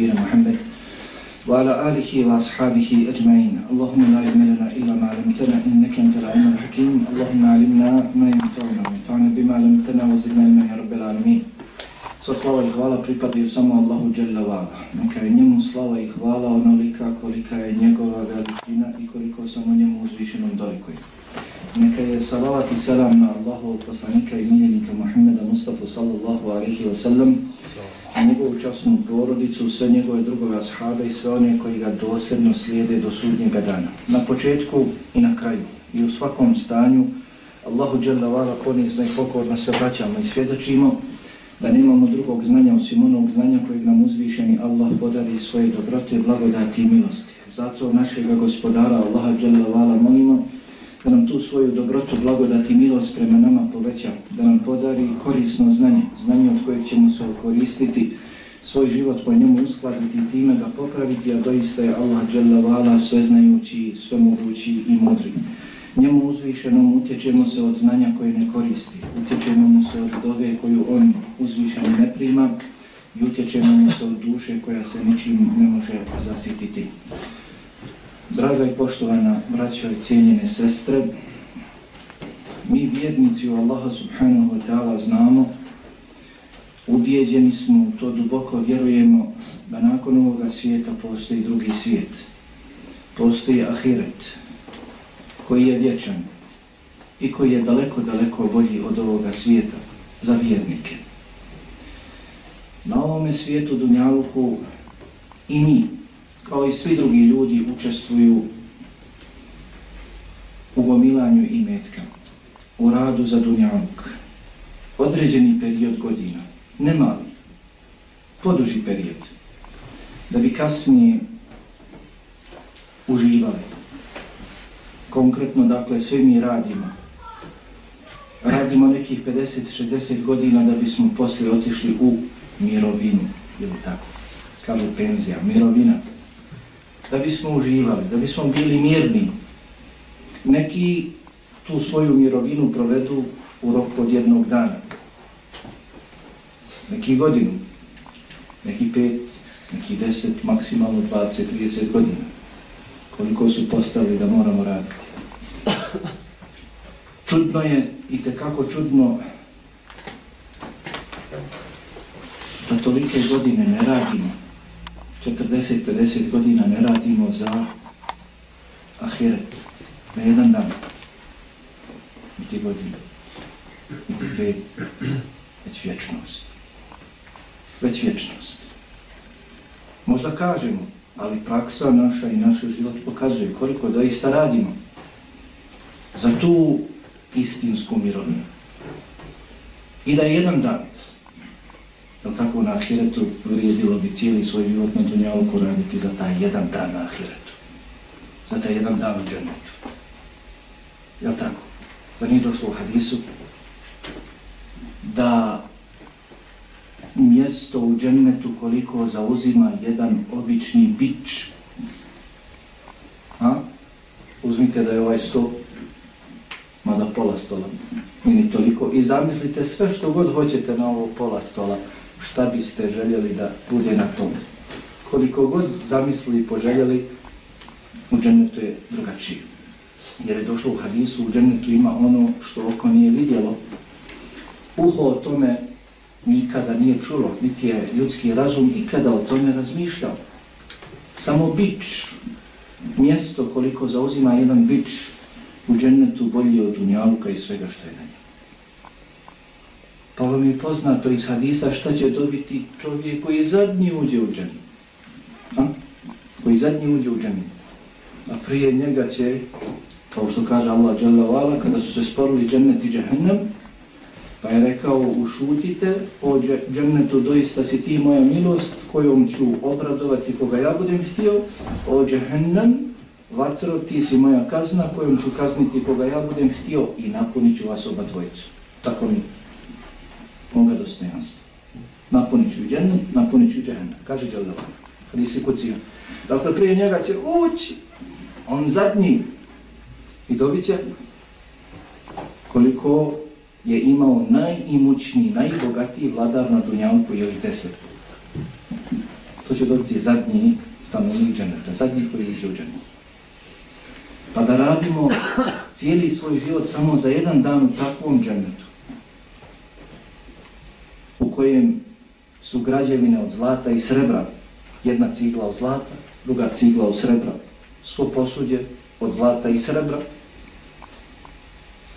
بارك على نبينا محمد وعلى آله وأصحابه أجمعين اللهم لا علم لنا إلا ما علمتنا إنك أنت العلم الحكيم اللهم علمنا ما ينفعنا وانفعنا بما علمتنا وزدنا علما يا رب العالمين Sva slava i hvala pripadaju samo Allahu Jalla Vala. Neka je njemu slava i hvala onolika kolika je njegova veličina i koliko samo njemu uzvišenom dolikuje. Neka je salavat i salam na Allahu poslanika i miljenika Muhammeda Mustafa sallallahu alaihi wa sallam na njegovu časnu porodicu, sve njegove drugove ashabe i sve one koji ga dosljedno slijede do sudnjega dana. Na početku i na kraju i u svakom stanju Allahu dželavala ponizno i pokorno se vraćamo i svjedočimo da nemamo drugog znanja osim onog znanja kojeg nam uzvišeni Allah podari svoje dobrote, blagodati i milosti. Zato našeg gospodara Allaha dželavala Vala molimo da nam tu svoju dobrotu, blagodat i milost prema nama poveća, da nam podari korisno znanje, znanje od kojeg ćemo se koristiti, svoj život po njemu uskladiti i time ga popraviti, a doista je Allah dželavala sveznajući, svemogući i mudri. Njemu uzvišenom utječemo se od znanja koje ne koristi, utječemo mu se od dove koju on uzvišen ne prima i utječemo mu se od duše koja se ničim ne može zasititi. Draga i poštovana braćo i cijenjene sestre, mi vjednici u Allaha subhanahu wa ta'ala znamo, ubijeđeni smo, u to duboko vjerujemo da nakon ovoga svijeta postoji drugi svijet. Postoji ahiret, koji je vječan i koji je daleko, daleko bolji od ovoga svijeta za vjernike. Na ovome svijetu Dunjaluku i mi, kao i svi drugi ljudi, učestvuju u gomilanju i metka, u radu za Dunjaluk. Određeni period godina, ne mali, poduži period, da bi kasnije uživali konkretno, dakle, sve mi radimo. Radimo nekih 50-60 godina da bismo poslije otišli u mirovinu, ili tako, kažu penzija, mirovina. Da bismo uživali, da bismo bili mirni. Neki tu svoju mirovinu provedu u roku od jednog dana. Neki godinu, neki pet, neki deset, maksimalno 20-30 godina. Koliko su postavili da moramo raditi. Čudno je i tekako čudno da tolike godine ne radimo, 40-50 godina ne radimo za ahiret, na jedan dan, niti godine, niti pet, već vječnost. Već vječnost. Možda kažemo, ali praksa naša i naš život pokazuje koliko doista radimo za tu istinsku mirovinu. I da je jedan dan, Jel tako na ahiretu vrijedilo bi cijeli svoj život na dunjalku raditi za taj jedan dan na ahiretu. Za taj jedan dan u džennetu. Jel tako? Da nije došlo u hadisu da mjesto u džennetu koliko zauzima jedan obični bić. A? Uzmite da je ovaj sto, mada pola stola, ni toliko. I zamislite sve što god hoćete na ovo pola stola, šta biste željeli da bude na tom. Koliko god zamislili i poželjeli, u džennetu je drugačije. Jer je došlo u hadisu, u džennetu ima ono što oko nije vidjelo. Uho o tome nikada nije čulo, niti je ljudski razum ikada o tome razmišljao. Samo bić, mjesto koliko zauzima jedan bić, u džennetu bolji od dunjaluka i svega što je na njemu. Pa vam je poznato iz hadisa što će dobiti čovjek koji zadnji uđe u džennet. A? Koji zadnji uđe u džennet. A prije njega će, kao što kaže Allah Jalla kada su se sporili džennet i džehennem, pa je rekao, ušutite, o džennetu doista si ti moja milost, kojom ću obradovati koga ja budem htio, o džehennem, vatro, ti si moja kazna kojom ću kazniti koga ja budem htio i napunit ću vas oba dvojicu. Tako mi moga dostojanstva. Napunit ću džennet, napunit ću džennet. Kaže Đelda, kada si kucio. Dakle, prije njega će ući, on zadnji i dobit će koliko je imao najimućniji, najbogatiji vladar na Dunjanku ili deset. to će dobiti zadnji stanovnik dženeta, zadnji koji uđe u dženet. Pa da radimo cijeli svoj život samo za jedan dan u takvom dženetu, u kojem su građevine od zlata i srebra, jedna cigla od zlata, druga cigla od srebra, svo posuđe od zlata i srebra,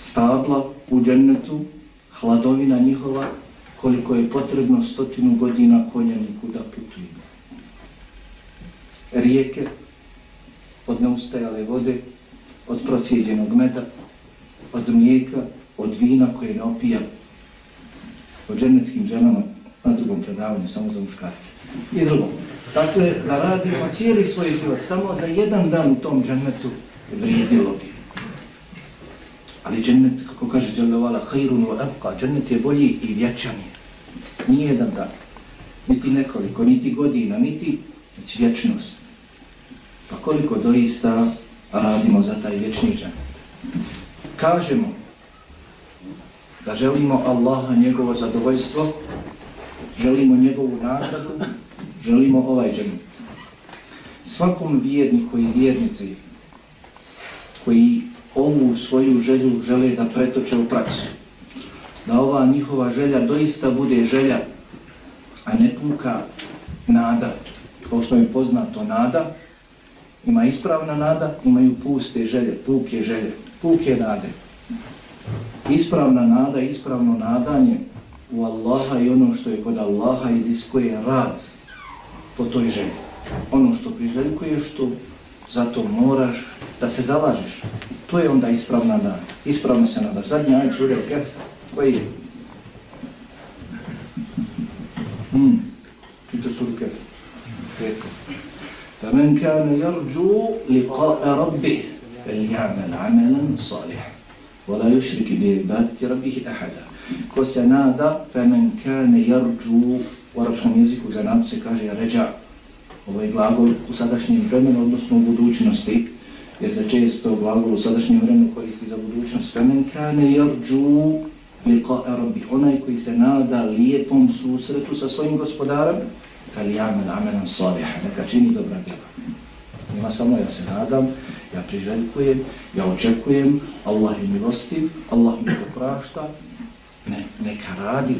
stabla u džennetu, hladovina njihova, koliko je potrebno stotinu godina konjaniku da putuju. Rijeke od neustajale vode, od procijeđenog meda, od mlijeka, od vina koje ne opija, o dženeckim ženama na drugom predavanju, samo za muškarce. I drugo. Dakle, da radimo cijeli svoj život samo za jedan dan u tom džennetu vrijedilo bi. Ali džennet, kako kaže Đalevala, hajrun wa abqa, džennet je bolji i vječan je. Nije jedan dan, niti nekoliko, niti godina, niti već vječnost. Pa koliko doista radimo za taj vječni džennet. Kažemo da želimo Allaha njegovo zadovoljstvo, želimo njegovu nagradu, želimo ovaj džemit. Svakom vjerniku i vjernici koji ovu svoju želju žele da pretoče u praksu, da ova njihova želja doista bude želja, a ne puka nada, kao što je poznato nada, ima ispravna nada, imaju puste želje, puke želje, puke nade Ispravna nada, ispravno nadanje u Allaha i ono što je kod Allaha iziskuje rad po toj želji. Ono što priželjkuješ, što zato moraš da se zalažeš. To je onda ispravna nada. Ispravno se nadaš. Zadnji ajed sura Kef, koji je? Hmm. Čujte sura Kef. Petko. فمن كان يرجو لقاء ربه فليعمل عملا صالحا ولا يشرك بعبادة ربه أحدا ko se nada فمن كان يرجو u arapskom jeziku za nadu se kaže ređa ovo je glagol u sadašnjem vremenu odnosno u budućnosti jer se često glagol u sadašnjem vremenu koristi za budućnost فمن كان يرجو لقاء ربه onaj koji se nada lijepom susretu sa svojim gospodarom kali amen amenan salih, neka čini dobra djela. Nima samo ja se nadam, ja priželjkujem, ja očekujem, Allah je milostiv, Allah mi poprašta, ne, neka radi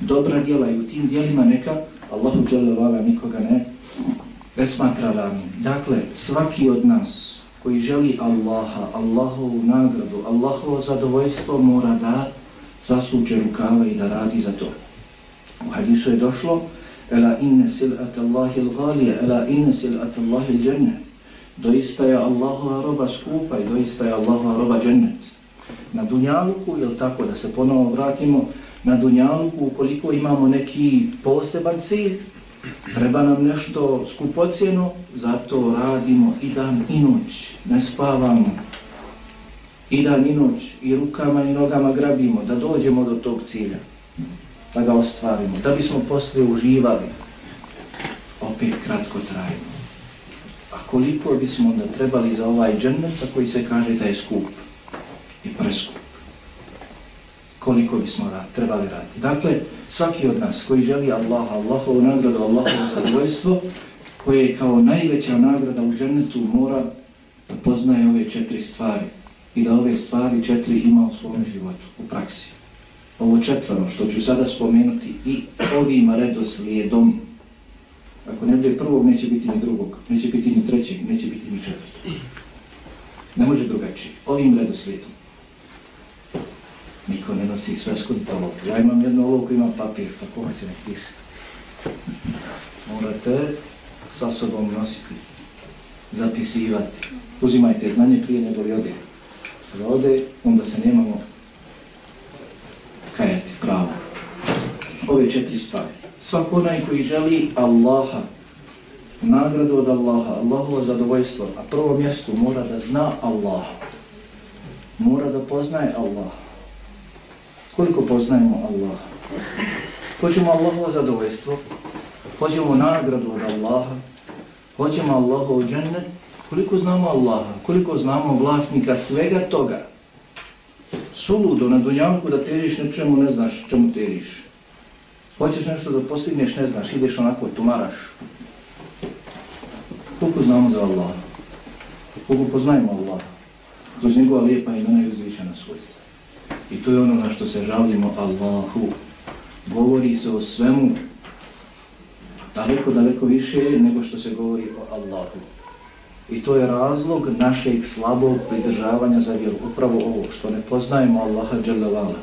dobra djela i u tim djelima neka Allahu dželevala nikoga ne ne smatra ravnim. Dakle, svaki od nas koji želi Allaha, Allahovu nagradu, Allahovo zadovoljstvo mora da zasuđe rukava i da radi za to. U hadisu je došlo Ela inne sil'at Allahi l'galija, ela inne sil'at Allahi l'đennet. Doista je Allahova roba skupa i doista je Allahova roba džennet. Na Dunjaluku, je tako da se ponovo vratimo, na Dunjaluku ukoliko imamo neki poseban cilj, treba nam nešto skupocijeno, zato radimo i dan i noć, ne spavamo. I dan i noć, i rukama i nogama grabimo da dođemo do tog cilja da ga ostvarimo, da bismo posle uživali, opet kratko trajimo. A koliko bismo onda trebali za ovaj džennet za koji se kaže da je skup i preskup? Koliko bismo da, trebali raditi? Dakle, svaki od nas koji želi Allaha, Allahovu nagradu, Allahovu zadovoljstvo, koje je kao najveća nagrada u džennetu, mora da poznaje ove četiri stvari i da ove stvari četiri ima u svom životu, u praksi ovo četvrno što ću sada spomenuti i ovim redoslijedom, ako ne bude prvog, neće biti ni drugog, neće biti ni trećeg, neće biti ni četvrtog. Ne može drugačije. Ovim redoslijedom. Niko ne nosi sve skudita olovku. Ja imam jednu olovku, imam papir, pa hoće nek pisati. Morate sa sobom nositi, zapisivati. Uzimajte znanje prije nego li ode. Kada ode, onda se nemamo kajati pravo. Ove četiri stvari. Svako onaj koji želi Allaha, nagradu od Allaha, Allahovo zadovoljstvo, a prvo mjesto mora da zna Allaha. Mora da poznaje Allaha. Koliko poznajemo Allaha? Hoćemo Allahovo zadovoljstvo, hoćemo nagradu od Allaha, hoćemo Allahovo džennet, koliko znamo Allaha, koliko znamo vlasnika svega toga, suludo na dunjavku da težiš nečemu, ne znaš čemu težiš. Hoćeš nešto da postigneš, ne znaš, ideš onako, tumaraš. Koliko znamo za Allah? Koliko poznajemo Allah? Kroz njegova lijepa imena i uzvišena svojstva. I to je ono na što se žalimo Allahu. Govori se o svemu daleko, daleko više nego što se govori o Allahu. I to je razlog našeg slabog pridržavanja za vjeru. Upravo ovo, što ne poznajemo Allaha dželavala.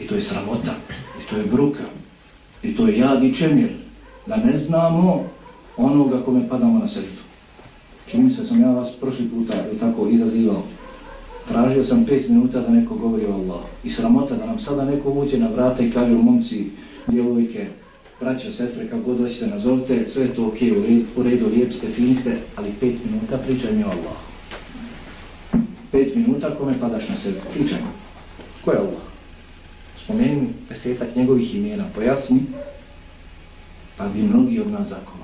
I to je sramota. To je bruka. I to je jad i čemir. Da ne znamo onoga kome padamo na srtu. Čini se sam ja vas prošli puta tako izazivao. Tražio sam pet minuta da neko govori o Allah. I sramota da nam sada neko uđe na vrata i kaže u momci, djevojke, braća, sestre, kako god hoćete nazovite, sve je to ok, u redu, u redu lijep ste, fin ste, ali pet minuta pričaj mi o Allah. Pet minuta kome padaš na sebe, pričaj mi. Ko je Allah? Spomeni desetak njegovih imena, pojasni, pa bi mnogi od nas zakovali.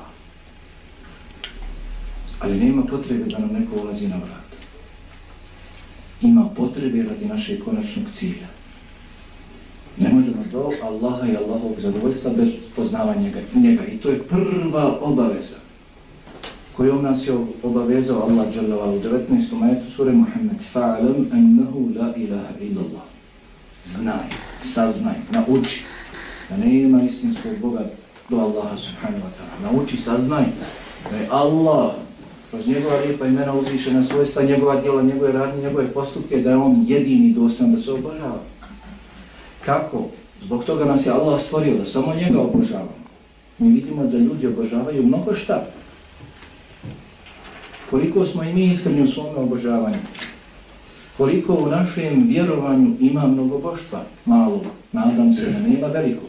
Ali nema potrebe da nam neko ulazi na vrat. Ima potrebe radi našeg konačnog cilja. Ne možemo do Allaha i Allahovog zadovoljstva bez poznavanja njega. I to je prva obaveza kojom nas je obavezao Allah dželjavala u 19. majetu sure Muhammed. Fa'alam ennehu la ilaha illallah. Znaj, saznaj, nauči da nema istinskog Boga do Allaha subhanahu wa ta'ala. Nauči, saznaj da je Allah kroz njegova lijepa imena uzvišena svojstva, njegova djela, njegove radnje, njegove postupke, da je on jedini dostan da se obožava. Kako? Zbog toga nas je Allah stvorio da samo njega obožavamo. Mi vidimo da ljudi obožavaju mnogo šta. Koliko smo i mi iskreni u svome obožavanju. Koliko u našem vjerovanju ima mnogo boštva. Malo. Nadam se da nema velikog.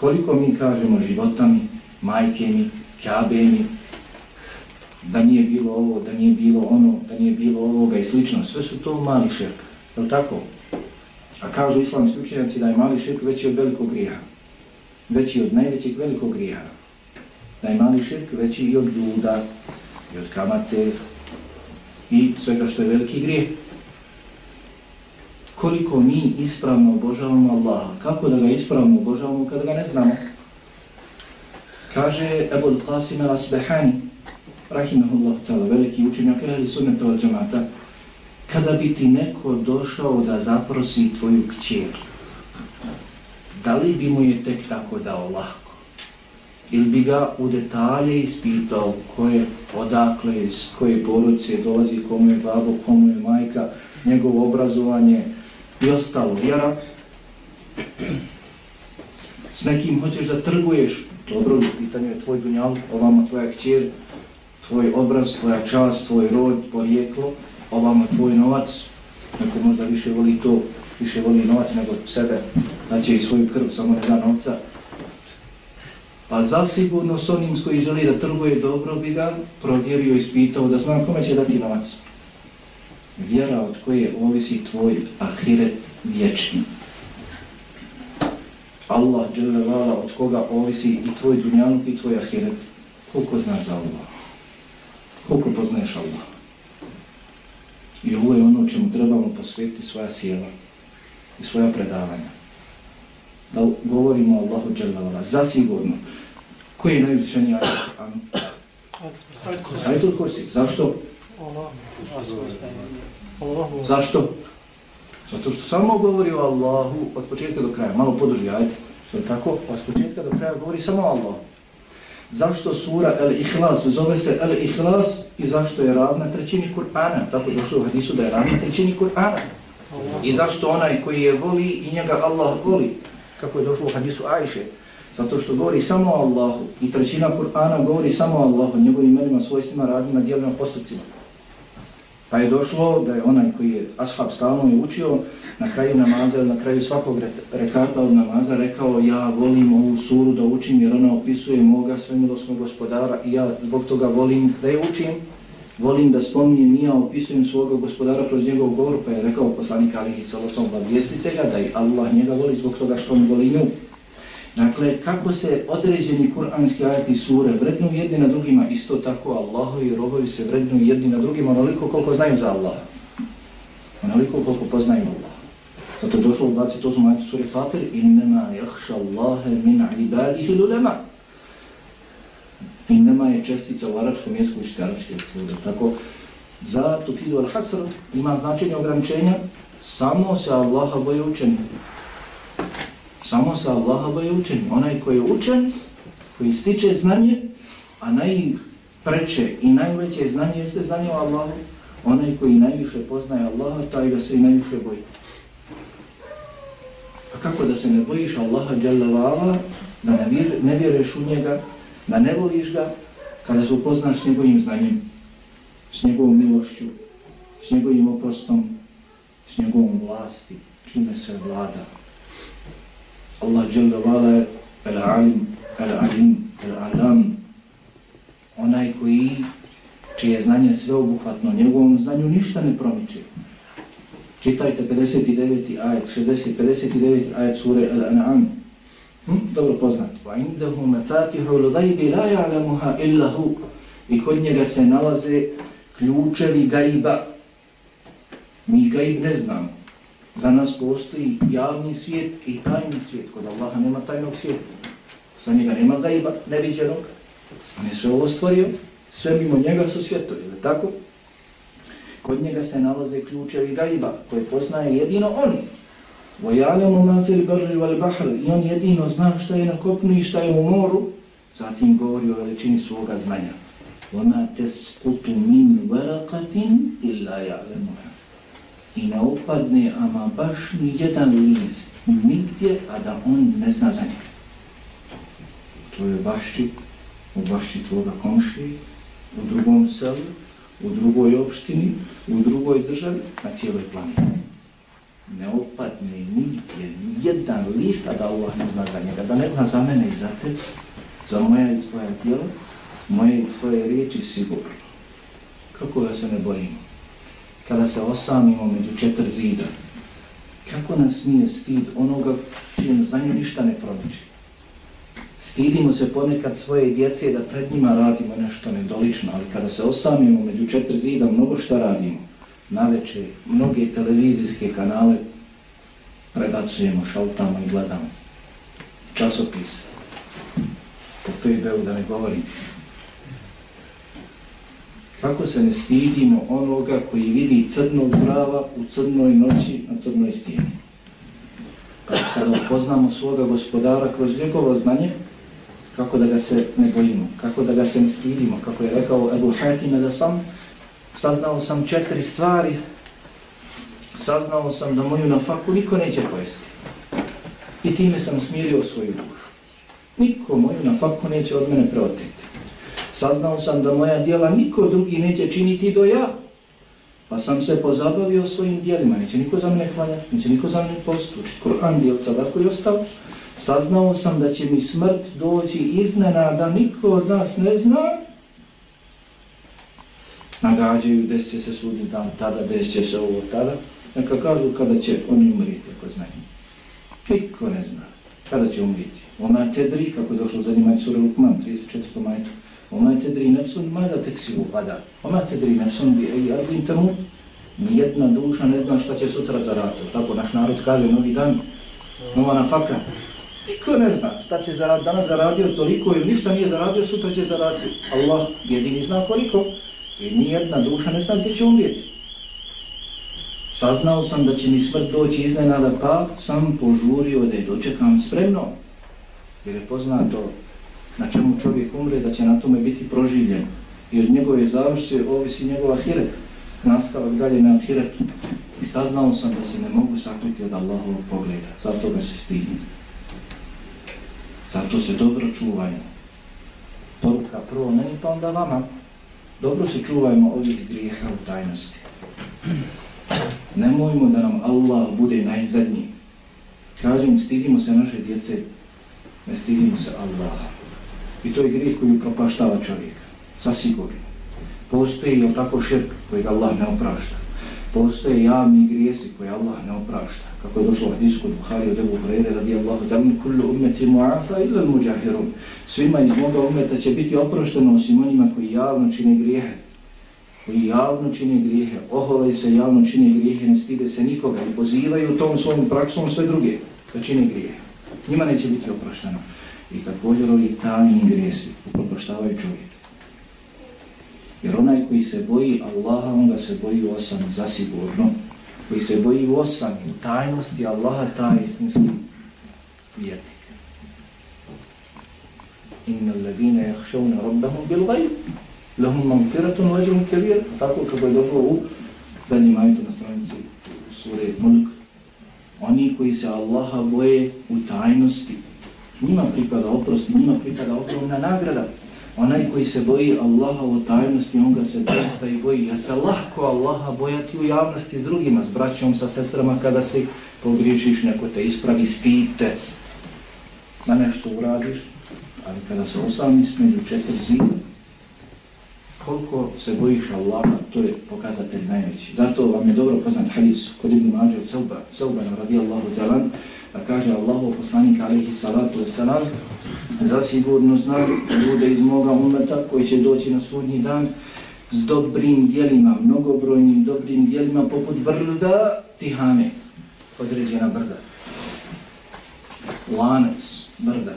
Koliko mi kažemo životami, majke mi, kjabe mi, da nije bilo ovo, da nije bilo ono, da nije bilo ovoga i slično. Sve su to mali širk. Je tako? A kažu islamski učenjaci da je mali širk veći od velikog grija. Veći od najvećeg velikog grija. Da je mali širk veći i od ljuda, i od kamate, i svega što je veliki grije. Koliko mi ispravno obožavamo Allaha? Kako da ga ispravno obožavamo kada ga ne znamo? Kaže Ebul Qasim al-Asbehani, rahimahullah ta'ala, veliki učenjak ehli sunneta od džamata, kada bi ti neko došao da zaprosi tvoju kćer, da li bi mu je tek tako dao lahko? Ili bi ga u detalje ispitao koje odakle, iz koje porodice dolazi, komu je babo, komu je majka, njegovo obrazovanje i ostalo vjera. S nekim hoćeš da trguješ, dobro, pitanje je tvoj dunjal, ovamo tvoja kćer, tvoj obraz, tvoja čast, tvoj rod, porijeklo, ovamo tvoj novac, neko možda više voli to, više voli novac nego sebe, znači i svoju krv, samo ne da novca. Pa zasigurno s onim s koji želi da trguje dobro bi ga provjerio i spitao da znam kome će dati novac. Vjera od koje ovisi tvoj ahiret vječni. Allah, dželevala, od koga ovisi i tvoj dunjanuk i tvoj ahiret. Koliko znaš za Allah? Koliko poznaješ Allah? I ovo je ono čemu trebamo posvetiti svoja sjela i svoja predavanja. Da govorimo o Allahu dželevala. Zasigurno. Koji je najvišeniji ajat u Kur'anu? Ajatul Kursi. Zašto? Zašto? Zato što samo govori o Allahu od početka do kraja. Malo podrži ajte. To je tako? Od početka do kraja govori samo o Allahu. Zašto sura El Ihlas zove se El Ihlas i zašto je ravna trećini Kur'ana? Tako došlo u hadisu da je ravna trećini Kur'ana. I zašto onaj koji je voli i njega Allah voli? Kako je došlo u hadisu Ajše? Zato što govori samo o Allahu i trećina Kur'ana govori samo o Allahu, njegovim imenima, svojstvima, radima, dijelima, postupcima. Pa je došlo da je onaj koji je ashab stalno je učio na kraju namaza ili na kraju svakog rekata od namaza rekao ja volim ovu suru da učim jer ona opisuje moga svemilosnog gospodara i ja zbog toga volim da je učim. Volim da spominjem i ja opisujem svoga gospodara kroz njegov govor pa je rekao poslanik Alihi Salatom obavijestite ga da i Allah njega voli zbog toga što on voli nju. Dakle, kako se određeni kuranski ajati sure vrednu jedni na drugima, isto tako Allahovi robovi se vrednu jedni na drugima onoliko koliko znaju za Allaha. Onoliko koliko poznaju Allaha. Zato je došlo u 28. ajatu sure Fatir Innama jahša Allahe min ibadihi lulema. Innama je čestica u arapskom jeziku učite arapske jezike. Tako, za tufidu al hasr ima značenje ograničenja samo se Allaha boje učeni. Samo sa Allaha je učen. Onaj koji je učen, koji stiče znanje, a najpreće i najveće znanje jeste znanje o Allahu, onaj koji najviše poznaje Allaha, taj ga se i najviše boji. A kako da se ne bojiš Allaha djelavala, da ne, vjer, ne vjeruješ u njega, da ne voliš ga, kada se upoznaš s njegovim znanjem, s njegovom milošću, s njegovim oprostom, s njegovom vlasti, čime se vlada. Allah djelavala je el-alim, el-alim, el-alam, onaj koji čije znanje sveobuhvatno, njegovom znanju ništa ne promiče. Čitajte 59. ajet, 60, 59. ajet sure Al-An'am. Hm? Dobro poznat. وَعِنْدَهُ مَفَاتِحُ الْغَيْبِ لَا يَعْلَمُهَا إِلَّا هُ I kod njega se nalaze ključevi gajba. Mi gajb ne znamo. Za nas postoji javni svijet i tajni svijet. Kod Allaha nema tajnog svijeta. Za njega nema gajba, neviđenog. On je sve ovo stvorio, sve mimo njega su svjetovi, tako? Kod njega se nalaze ključevi gajba koje poznaje jedino on. وَيَعْلَمُ مَا فِي الْبَرِّ وَالْبَحْرِ I on jedino zna šta je na kopnu i šta je u moru. Zatim govori o veličini svoga znanja. وَمَا تَسْكُتُ مِنْ وَرَقَةٍ إِلَّا يَعْلَمُهَا I ne upadne ama baš ni jedan list nigdje, a da on ne zna za njega. To je bašči, u bašči tvoga komšije, u drugom selu, u drugoj opštini, u drugoj državi, na cijeloj planeti. Ne opadne nigdje jedan list, a da Allah ne zna za njega, da ne zna za mene i za te, za moja i tvoja djela, moje i tvoje riječi sigurno. Kako da se ne bojimo? Kada se osamimo među četiri zida, kako nas nije stid onoga čijem znanju ništa ne promiče? Stidimo se ponekad svoje djece da pred njima radimo nešto nedolično, ali kada se osamimo među četiri zida, mnogo šta radimo. Na večer, mnoge televizijske kanale prebacujemo, šaltamo i gledamo. Časopis, po Fejbeu da ne govorim. Kako se ne stidimo onoga koji vidi crnog prava u crnoj noći na crnoj stijeni? Kada upoznamo svoga gospodara kroz njegovo znanje, kako da ga se ne bojimo, kako da ga se ne stidimo, kako je rekao Ebu Hatime da sam, saznao sam četiri stvari, saznao sam da moju nafaku niko neće pojesti. I time sam smirio svoju dušu. Niko moju nafaku neće od mene preoteti. Saznao sam da moja dijela niko drugi neće činiti do ja, pa sam se pozabavio svojim dijelima, neće niko za mene hvaljati, neće niko za mene postučiti. Koran dijel sadako i ostao, saznao sam da će mi smrt doći iznenada, niko od nas ne zna. Nagađaju, gdje će se suditi dan, tada, desit će se ovo, tada. Neka kažu kada će oni umriti, ako znaju. Niko ne zna kada će umriti. Ona tedri, kako je došlo za njima sura Lukman, 34. majtu. وما تدري نفس ماذا تكسب غدا وما تدري نفس بأي أرض تموت adim temu. Nijedna duša ne zna šta će sutra zaraditi. Tako naš narod kaže, novi dan, nova nafaka. Niko ne zna šta će zaraditi. Danas zaradio toliko ili ništa nije zaradio, sutra će zaraditi. Allah jedini zna koliko. I nijedna duša ne zna gdje će umrijeti. Saznao sam da će mi smrt doći iznenada, pa sam požurio da je dočekam spremno. Jer je poznato na čemu čovjek umre, da će na tome biti proživljen. I od njegove završe ovisi njegova hiret. Nastavak dalje na hiretu. I saznao sam da se ne mogu sakriti od Allahovog pogleda. Zato ga se stidim. Zato se dobro čuvajmo. Poruka prvo meni pa onda vama. Dobro se čuvajmo ovih grijeha u tajnosti. Nemojmo da nam Allah bude najzadnji. Kažem, stidimo se naše djece, ne stidimo se Allaha. I to je grijeh koji propaštava čovjeka. Sasigurno. Postoji i tako širk kojeg Allah ne oprašta. Postoje javni grijesi koje Allah ne oprašta kako je došlo u hadisku Buhari od Ebu Hrere radijallahu da min kullu ummeti mu'afa illa muđahirun. Svima iz moga ummeta će biti oprošteno osim onima koji javno čine grijehe. Koji javno čine grijehe, ohole se javno čine grijehe, ne stide se nikoga i pozivaju tom svom praksom sve druge da čine grijehe. Njima neće biti oprošteno. I također ovi tajni grijesi upropaštavaju čovjeka. Jer onaj koji se boji Allaha, on ga se boji u osam zasigurno. Koji se boji u osam u tajnosti Allaha, ta istinski vjernik. Inna alladine jahšavne rabbahum bil gajb, lahum magfiratun vađum kebir, tako kako je dobro u zadnjim ajetu na stranici sure Mulk. Oni koji se Allaha boje u tajnosti, njima pripada oprost, njima pripada ogromna nagrada. Onaj koji se boji Allaha u tajnosti, on ga se dosta i boji. Ja se lahko Allaha bojati u javnosti s drugima, s braćom, sa sestrama, kada se pogriješiš, neko te ispravi, stite da nešto uradiš, ali kada se osamiš među četiri zida, koliko se bojiš Allaha, to je pokazatelj najveći. Zato vam je dobro poznat hadis kod Ibn Mađe od Sauba, Saubana radijallahu talan, Pa kaže Allahu poslanik alihi salatu wasalam, zasigurno zna ljude iz moga umeta koji će doći na sudnji dan s dobrim dijelima, mnogobrojnim dobrim dijelima poput brda Tihane, određena brda. Lanac, brda.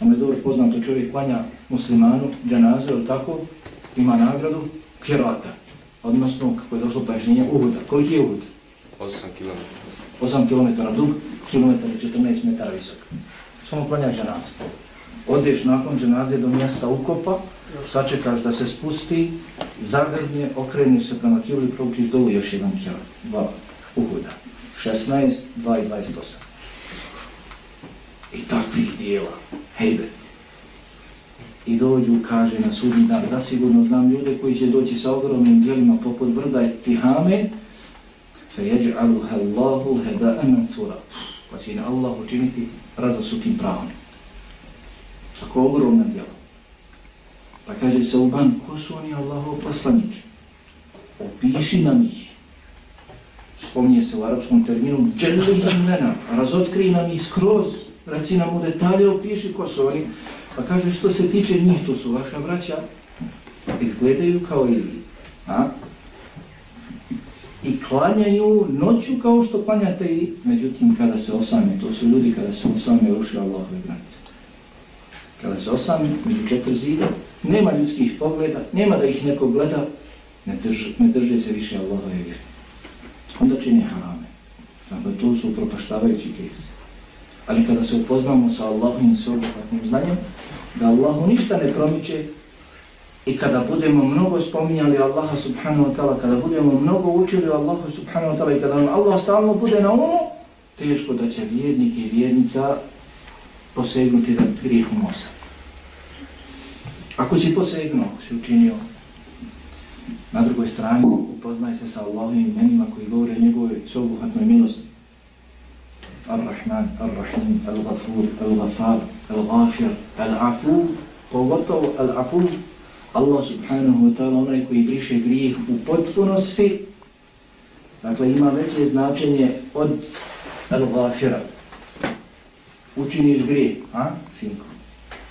Vam je dobro poznato čovjek klanja muslimanu, džanazu, ili tako, ima nagradu, kjerata. Odnosno, kako je došlo pažnjenje, uhuda. Koliki je uhud? 8 km. 8 km dug, kilometar i 14 metara visok. Samo klanjaš džanazu. Odeš nakon džanaze do mjesta ukopa, sačekaš da se spusti, zagrbnje, okreniš se prema kivli i proučiš dolu još jedan kilat, Dva uhuda. 16, 2 i 28. I takvih dijela. Hejbet. I dođu, kaže na sudni dan, zasigurno znam ljude koji će doći sa ogromnim dijelima poput brda i tihame, فَيَجْعَلُهَ اللَّهُ هَبَاءً مَنْثُورًا Pa će na Allah učiniti razasutim pravom. Tako ogromna djela. Pa kaže se u ban, ko su oni Allahov poslanici? Opiši nam ih. Spominje se u arapskom terminu, dželili imena, razotkri nam ih skroz, reci nam u detalje, opiši ko su oni. Pa kaže, što se tiče njih, to su vaša braća, izgledaju kao i vi. A? I klanjaju noću kao što klanjate i međutim kada se osame, to su ljudi kada se osame ruši Allahove granice. Kada se osame među četiri zida, nema ljudskih pogleda, nema da ih neko gleda, ne, drže, ne drže se više Allahove vjeri. Onda čini harame. Dakle, to su propaštavajući kese. Ali kada se upoznamo sa Allahovim sveobuhvatnim znanjem, da Allahu ništa ne promiče, I kada budemo mnogo spominjali Allaha subhanahu wa ta'ala, kada budemo mnogo učili Allaha subhanahu wa ta'ala i kada nam Allah stalno bude na umu, teško da će vjernik i vjernica posegnuti za grijehom osa. Ako si posegnuo, ako si učinio, na drugoj strani upoznaj se sa Allahovim imenima koji govore o njegovoj sveobuhatnoj milosti. Ar-Rahman, Ar-Rahim, Al-Ghafur, Al-Ghafar, Al-Ghafir, Al-Afu, pogotovo Al-Afu, Allah subhanahu wa ta'ala onaj koji briše grijeh u potpunosti, dakle ima veće značenje od al-gafira. Učiniš grijeh, a, sinko?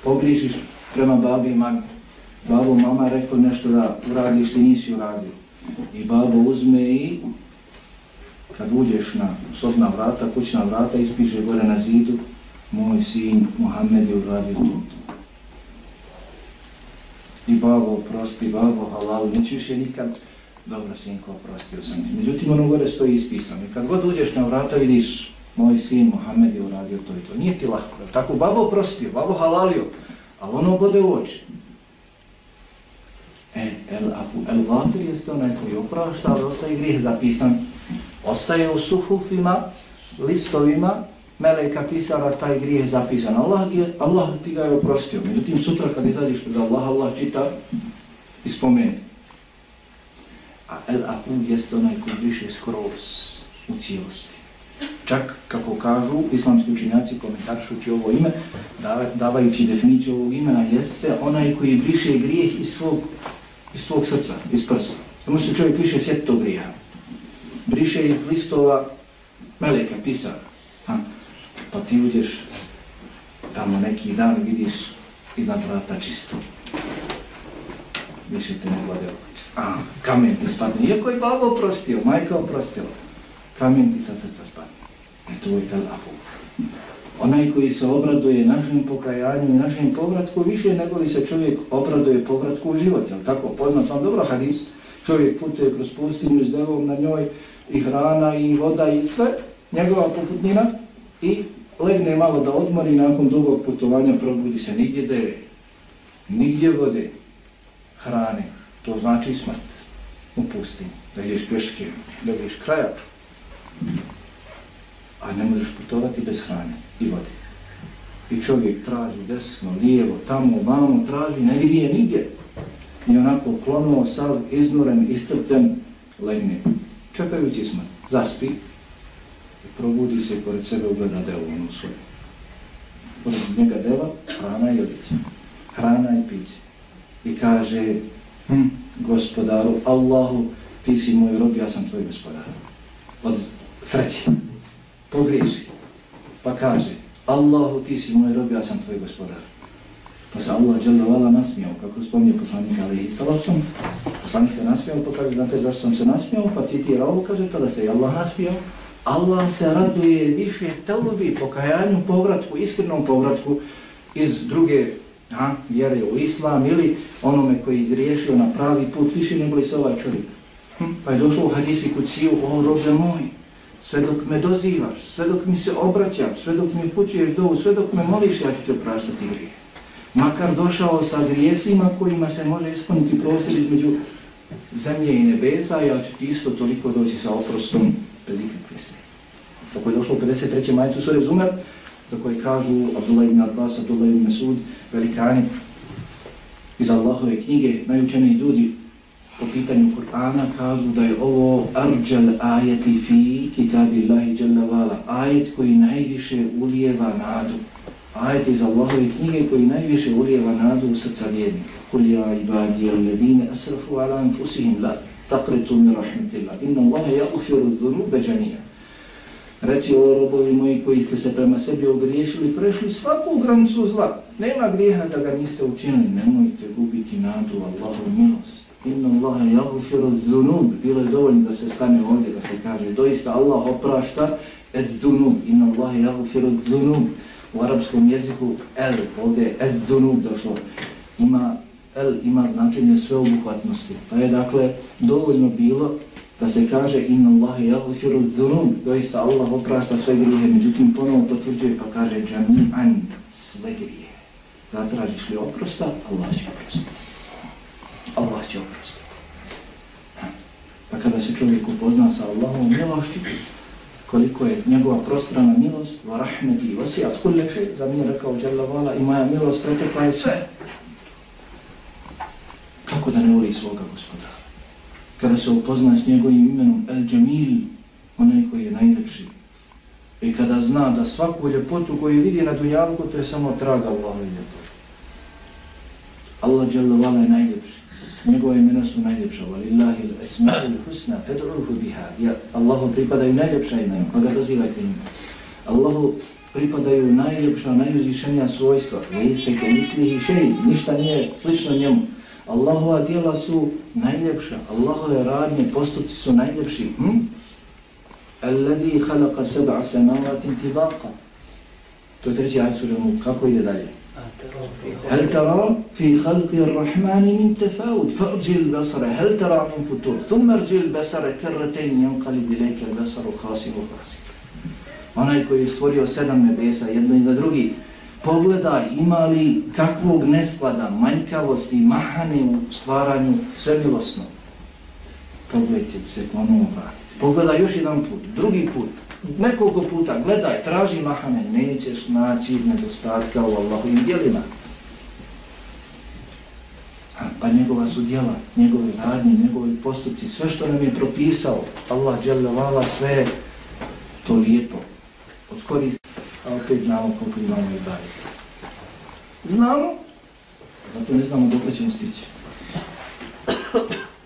Pogrišiš prema babi i mami. Babo, mama rekao nešto da uradiš, ti nisi uradio. I babo uzme i kad uđeš na sobna vrata, kućna vrata, ispiše gore na zidu, moj sin Muhammed je uradio to i babo, prosti, babo, halal, neću više nikad, dobro, sinko, oprostio sam. Međutim, ono gore stoji ispisano. I kad god uđeš na vrata, vidiš, moj sin Mohamed je uradio to i to. Nije ti lahko. Tako, babo oprostio, babo halalio, ali ono bode u oči. E, el, afu, el vafir jeste onaj koji oprašta, ali ostaje grijeh zapisan. Ostaje u suhufima, listovima, meleka pisara taj grijeh zapisan. Allah, je, Allah ti ga je oprostio. Međutim, sutra kad izađeš pred Allah, Allah čita i spomeni. A el afun jeste onaj koji briše skroz u cijelosti. Čak, kako kažu islamski učinjaci komentaršući ovo ime, davajući definiciju ovog imena, jeste onaj koji briše grijeh iz tvog, iz tvog srca, iz prsa. Samo što čovjek više sjeti tog grijeha. Briše iz listova meleka, pisara. Ha pa ti uđeš tamo neki dan vidiš iznad vrata čisto. Više te ne glade A, kamen ti spadne. Iako je babo oprostio, majka oprostila. Kamen ti sa srca spadne. E to je tel afu. Onaj koji se obraduje našem pokajanju i našem povratku više nego li se čovjek obraduje povratku u život. Jel tako? Poznat vam dobro hadis. Čovjek putuje kroz pustinju s devom na njoj i hrana i voda i sve. Njegova poputnina i legne malo da odmori nakon dugog putovanja probudi se nigdje deve. Nigdje vode hrane. To znači smrt u pustinji, Da ideš peške, da ideš kraja, A ne možeš putovati bez hrane i vode. I čovjek traži desno, lijevo, tamo, vamo, traži, ne vidi je nigdje. I onako klonuo, sav, iznuren, iscrpljen, legne. Čekajući smrt, zaspi, probudi se i pored sebe ugleda delo ono svoje. Pored njega deva, hrana i odica. Hrana i pice. I kaže, hm, gospodaru, Allahu, ti si moj rob, ja sam tvoj gospodar. Od sreće. Pogriješi. Pa kaže, Allahu ti si moj rob, ja sam tvoj gospodar. Pa se Allah žele nasmijao, kako spomnije poslanik Ali Salavcom. Poslanik se nasmijao, pa kaže, znate zašto sam se nasmijao, pa citirao, kaže, tada se i Allah nasmijao. Allah se raduje više telubi, pokajanju, povratku, iskrenom povratku iz druge ha, vjere u Islam ili onome koji je griješio na pravi put više nego li se ovaj čovjek. Hm? Pa je došlo u hadisi kuciju, o robe moj, sve dok me dozivaš, sve dok mi se obraćaš, sve dok mi pućuješ dovu, sve dok me moliš, ja ću te opraštati grije. Makar došao sa grijesima kojima se može ispuniti prostor između zemlje i nebesa, ja ću ti isto toliko doći sa oprostom bez ikakve za Tako je došlo u 53. majicu Sore Zumer, za koje kažu Abdullah ibn Abbas, Abdullah ibn Mesud, velikani iz Allahove knjige, najučeniji ljudi po pitanju Kur'ana kažu da je ovo arđal ajeti fi kitabi Allahi jalla ajet koji najviše ulijeva nadu, ajet iz Allahove knjige koji najviše ulijeva nadu u srca vjednika. Kul ja ibadi al-ladine asrafu ala anfusihim la taqritu mi rahmetillah, inna Allahe ja'ufiru dhunube džanija. Reci o robovi moji koji ste se prema sebi ogriješili, prešli svaku granicu zla. Nema grijeha da ga niste učinili, nemojte gubiti nadu Allahu milost. Inna Allahe jagfiru zunub. Bilo je dovoljno da se stane ovdje, da se kaže. Doista Allah oprašta ez zunub. Inna Allahe jagfiru zunub. U arapskom jeziku el, ovdje je et zunub došlo. Ima, el ima značenje sveobuhvatnosti. Pa je dakle dovoljno bilo da se kaže Inna Allahe jagfiru zunub. Doista Allah oprašta sve grijehe. Međutim, ponovo potvrđuje pa kaže džami'an sve grijehe. Zatražiš li oprosta? Allah će oprostiti. Allah će oprostiti. Pa kada se čovjek upozna sa Allahom milošću, koliko je njegova prostrana milost, wa rahmeti i vasijat kulleše, za mi je rekao Jalla Vala, i moja milost pretekla je sve. Kako da ne voli svoga gospodara? Kada se upozna s njegovim imenom El Džemil, onaj koji je najljepši, i kada zna da svaku ljepotu koju vidi na dunjalku, to je samo traga Allahove ljepotu. Allah Jalla je najljepši. Njegove imena su najljepša. Walillahi l-asma'u husna fad'uhu biha. Ja, Allahu pripadaju najljepša imena, pa ga dozivajte njima. Allahu pripadaju najljepša, najuzvišenija svojstva. Nije se ke mislihi šeji, ništa nije slično njemu. Allahova dijela su najljepša, Allahove radnje, postupci su najljepši. Hm? Alladhi khalaqa sab'a samawati tibaqa. To je treći ajat sura Kako ide dalje? Hel tara fi khalqi ar-Rahmani min tafawud fa'rji al-basara hel tara min futur thumma arji al-basara karratayn yanqalib ilayka al-basaru khasibun khasib. Onaj koji je stvorio sedam nebesa jedno iza drugih, pogledaj ima li kakvog nesklada manjkavosti mahane u stvaranju svemilosno pogledajte se ponovo. Vratiti pogledaj još jedan put drugi put. Nekoliko puta gledaj, traži mahane, nećeš naći nedostatka u Allahovim dijelima. Pa njegova su dijela, njegove radnje, njegove postupci, sve što nam je propisao, Allah dželjavala sve to lijepo, od koristi, a opet znamo koliko imamo i dalje. Znamo, zato ne znamo dok ćemo stići.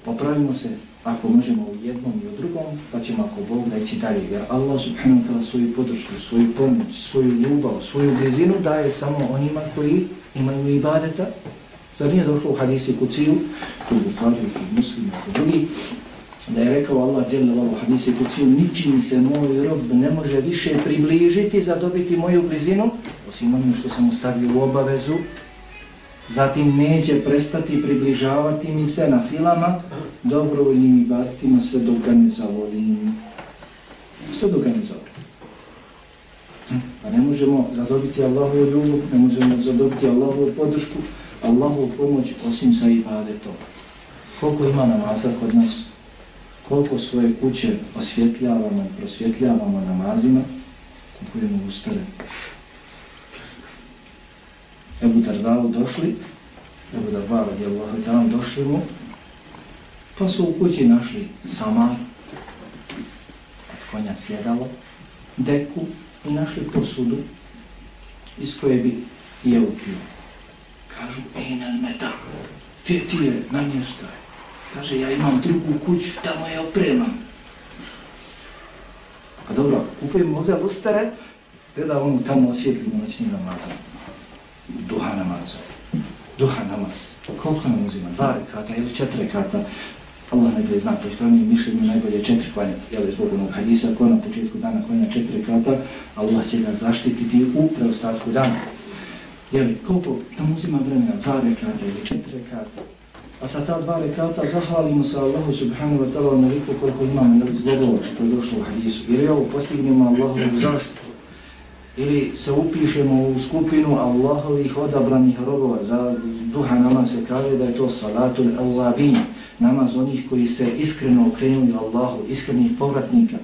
Popravimo se, ako možemo u jednom i u drugom, pa ćemo ako Bog reći dalje. Jer Allah subhanahu wa ta'ala svoju podršku, svoju pomoć, svoju ljubav, svoju blizinu daje samo onima koji imaju ibadeta. Zar nije došlo u hadisi kuciju, koji je kod muslima i drugi, da je rekao Allah djelje hadisi kuciju, ničim se moj rob ne može više približiti za dobiti moju blizinu, osim onim što sam ustavio u obavezu, zatim neće prestati približavati mi se na filama, dobrovoljnim ibatima, sve dok ga ne zavolim. Sve dok ga ne zavolim. Hm? Pa ne možemo zadobiti Allahovu ljubav, ne možemo zadobiti Allahovu podršku, Allahovu pomoć osim sa ibadetom. Koliko ima namaza kod nas? Koliko svoje kuće osvjetljavamo i prosvjetljavamo namazima, kupujemo ustare. Ebu Dardalu došli, Ebu Dardalu je Allah tamo došli mu, pa su u kući našli samar, od konja sjedalo, deku i našli posudu iz koje bi je upio. Kažu, ej, ne, ne, tako, ti, ti je na nještaj. Kaže, ja imam drugu kuću, tamo je opremam. Pa dobro, kupujemo ovdje lustare, te da ono tamo osvjetlimo noćni namaz. Duha namaz. Duha namaz. Koliko nam uzima? Dva rekata ili četiri rekata? Allah najbolje zna, to je krajnije mišljenje, najbolje četiri klanja. Jel je zbog onog hadisa, ko na početku dana klanja četiri rekata, Allah će ga zaštititi u preostatku dana. Jel, koliko tam uzima vremena? Dva rekata ili četiri rekata? A sa ta dva rekata zahvalimo se Allahu subhanahu wa ta'ala na liku koliko imamo ili zbogova što je došlo u hadisu. Ili ovo postignemo Allahovu zaštitu. Ili se upišemo u skupinu Allahovih odabranih robova. Za duha nama se kaže da je to salatul awabin. Namaz onih koji se iskreno okrenuli Allahu, iskrenih povratnika.